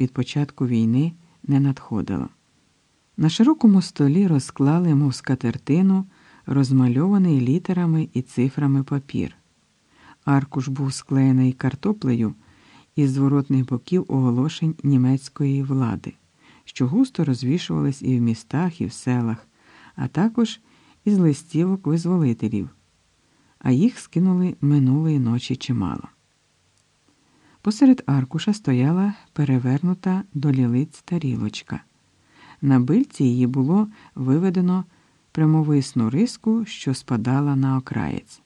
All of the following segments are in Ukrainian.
від початку війни не надходило. На широкому столі розклали, мов скатертину, розмальований літерами і цифрами папір. Аркуш був склеєний картоплею із зворотних боків оголошень німецької влади, що густо розвішувались і в містах, і в селах, а також із листівок визволителів, а їх скинули минулої ночі чимало. Посеред аркуша стояла перевернута до лілиць тарілочка. На бильці її було виведено прямовисну риску, що спадала на окраєць.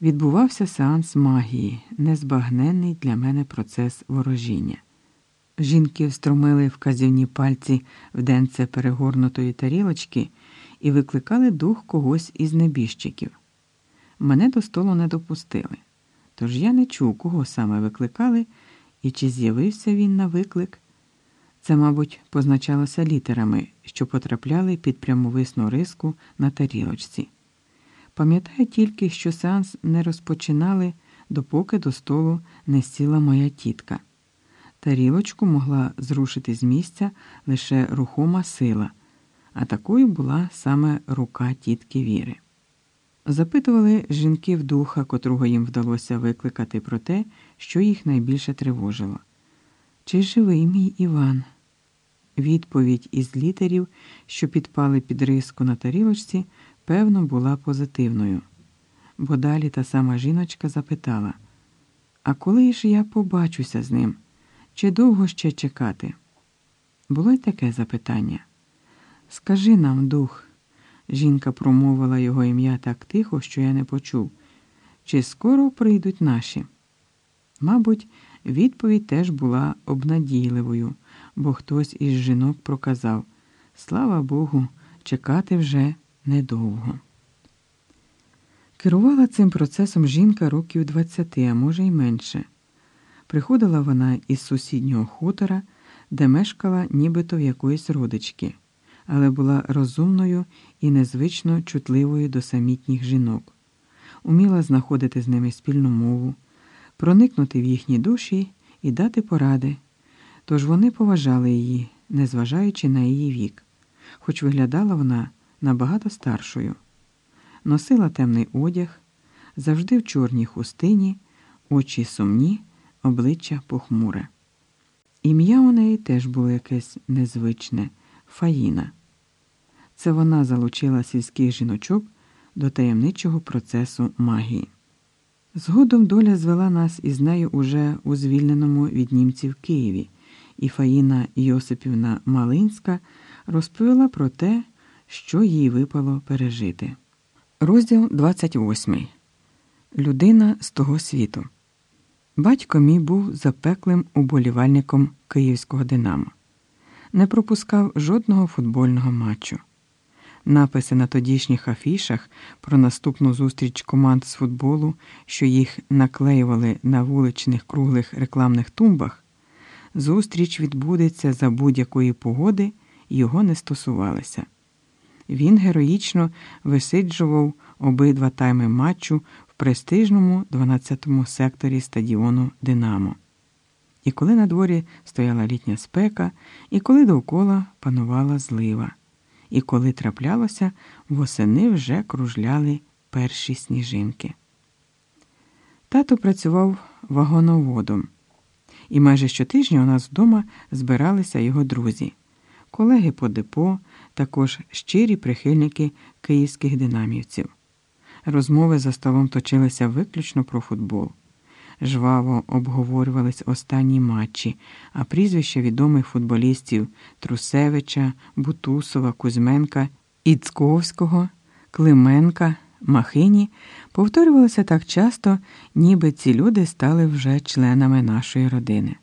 Відбувався сеанс магії, незбагненний для мене процес ворожіння. Жінки встромили вказівні пальці в денце перегорнутої тарілочки і викликали дух когось із небіжчиків. Мене до столу не допустили, тож я не чув, кого саме викликали і чи з'явився він на виклик. Це, мабуть, позначалося літерами, що потрапляли під прямовисну риску на тарілочці. Пам'ятаю тільки, що сеанс не розпочинали, допоки до столу не сіла моя тітка. Тарілочку могла зрушити з місця лише рухома сила, а такою була саме рука тітки Віри. Запитували жінки в духа, котрого їм вдалося викликати про те, що їх найбільше тривожило. Чи живий мій Іван? Відповідь із літерів, що підпали під риску на тарілочці, певно, була позитивною, бо далі та сама жіночка запитала: А коли ж я побачуся з ним? Чи довго ще чекати? Було й таке запитання. Скажи нам, дух, жінка промовила його ім'я так тихо, що я не почув, чи скоро прийдуть наші? Мабуть, відповідь теж була обнадійливою, бо хтось із жінок проказав Слава Богу, чекати вже недовго. Керувала цим процесом жінка років 20, а може й менше. Приходила вона із сусіднього хутора, де мешкала нібито в якоїсь родички, але була розумною і незвично чутливою до самітніх жінок, уміла знаходити з ними спільну мову, проникнути в їхні душі і дати поради. Тож вони поважали її, незважаючи на її вік, хоч виглядала вона набагато старшою. Носила темний одяг, завжди в чорній хустині, очі сумні обличчя похмуре. Ім'я у неї теж було якесь незвичне Фаїна. Це вона залучила сільських жіночок до таємничого процесу магії. Згодом доля звела нас із нею уже у звільненому від німців Києві, і Фаїна Йосипівна Малинська розповіла про те, що їй випало пережити. Розділ 28. Людина з того світу. Батько мій був запеклим уболівальником київського Динамо, не пропускав жодного футбольного матчу. Написи на тодішніх афішах про наступну зустріч команд з футболу, що їх наклеювали на вуличних круглих рекламних тумбах, зустріч відбудеться за будь-якої погоди, його не стосувалися. Він героїчно висиджував обидва тайми матчу в престижному 12-му секторі стадіону Динамо. І коли на дворі стояла літня спека, і коли довкола панувала злива, і коли траплялося, восени вже кружляли перші сніжинки. Тато працював вагоноводом, і майже щотижня у нас вдома збиралися його друзі, колеги по депо, також щирі прихильники київських динамівців. Розмови за столом точилися виключно про футбол. Жваво обговорювались останні матчі, а прізвища відомих футболістів Трусевича, Бутусова, Кузьменка, Іцковського, Клименка, Махині повторювалися так часто, ніби ці люди стали вже членами нашої родини.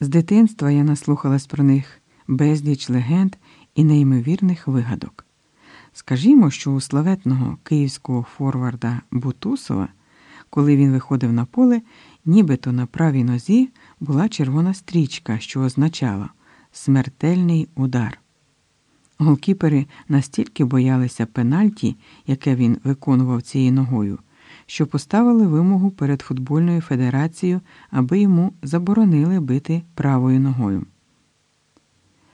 З дитинства я наслухалась про них безліч легенд і неймовірних вигадок. Скажімо, що у славетного київського форварда Бутусова, коли він виходив на поле, нібито на правій нозі була червона стрічка, що означала смертельний удар. Голкіпери настільки боялися пенальті, яке він виконував цією ногою, що поставили вимогу перед футбольною федерацією, аби йому заборонили бити правою ногою.